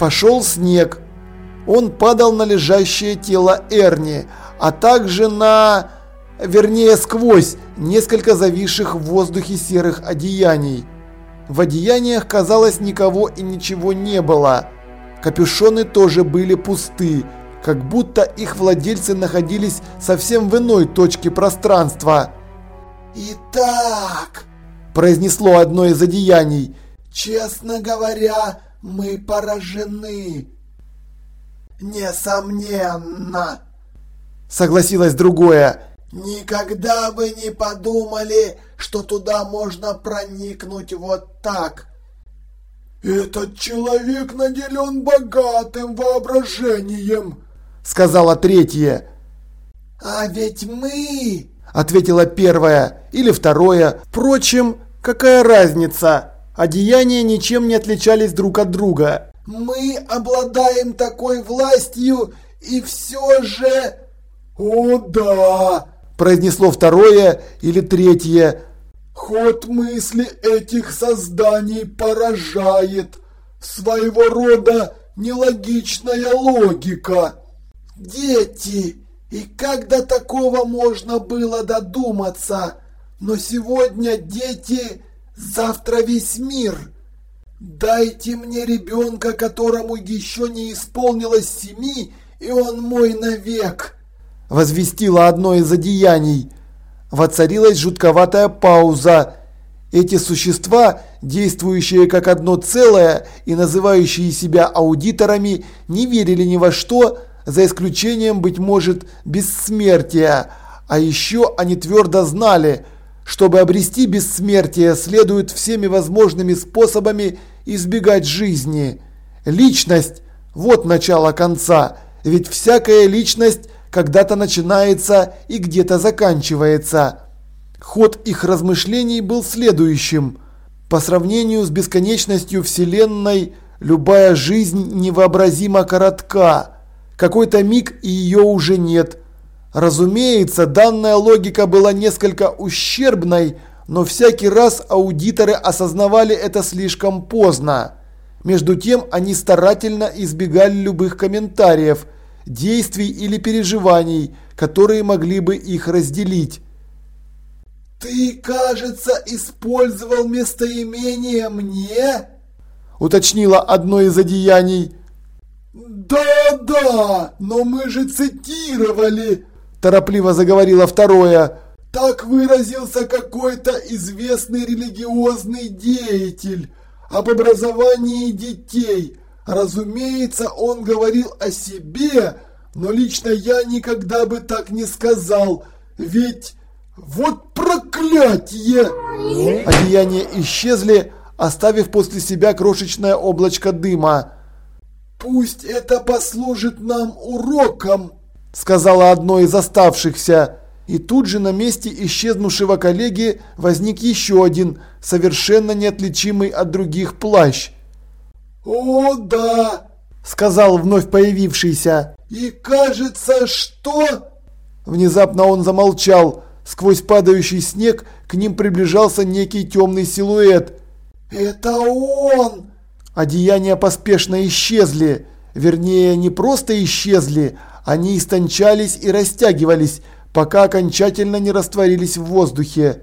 Пошел снег. Он падал на лежащее тело Эрни, а также на... вернее сквозь несколько зависших в воздухе серых одеяний. В одеяниях, казалось, никого и ничего не было. Капюшоны тоже были пусты, как будто их владельцы находились совсем в иной точке пространства. «Итак», – произнесло одно из одеяний, – «честно говоря, мы поражены». «Несомненно», – согласилось другое. «Никогда бы не подумали, что туда можно проникнуть вот так». «Этот человек наделен богатым воображением», сказала третья. «А ведь мы...» – ответила первая или второе. Впрочем, какая разница? Одеяния ничем не отличались друг от друга. «Мы обладаем такой властью, и все же...» «О да!» – произнесло второе или третье. «Ход мысли этих созданий поражает. Своего рода нелогичная логика». Дети! И как до такого можно было додуматься? Но сегодня дети, завтра весь мир. Дайте мне ребенка, которому еще не исполнилось семи, и он мой навек. Возвестило одно из одеяний. Воцарилась жутковатая пауза. Эти существа, действующие как одно целое и называющие себя аудиторами, не верили ни во что, за исключением, быть может, бессмертия. А еще они твердо знали, чтобы обрести бессмертие, следует всеми возможными способами избегать жизни. Личность – вот начало конца, ведь всякая личность когда-то начинается и где-то заканчивается. Ход их размышлений был следующим. По сравнению с бесконечностью Вселенной, любая жизнь невообразимо коротка – какой-то миг и ее уже нет. Разумеется, данная логика была несколько ущербной, но всякий раз аудиторы осознавали это слишком поздно. Между тем они старательно избегали любых комментариев, действий или переживаний, которые могли бы их разделить. «Ты, кажется, использовал местоимение «мне»?» уточнила одно из одеяний. «Да-да, но мы же цитировали!» Торопливо заговорила второе. «Так выразился какой-то известный религиозный деятель об образовании детей. Разумеется, он говорил о себе, но лично я никогда бы так не сказал, ведь вот проклятие!» Одеяния исчезли, оставив после себя крошечное облачко дыма. «Пусть это послужит нам уроком», – сказала одно из оставшихся. И тут же на месте исчезнувшего коллеги возник еще один, совершенно неотличимый от других плащ. «О, да!» – сказал вновь появившийся. «И кажется, что...» Внезапно он замолчал. Сквозь падающий снег к ним приближался некий темный силуэт. «Это он!» Одеяния поспешно исчезли. Вернее, не просто исчезли, они истончались и растягивались, пока окончательно не растворились в воздухе.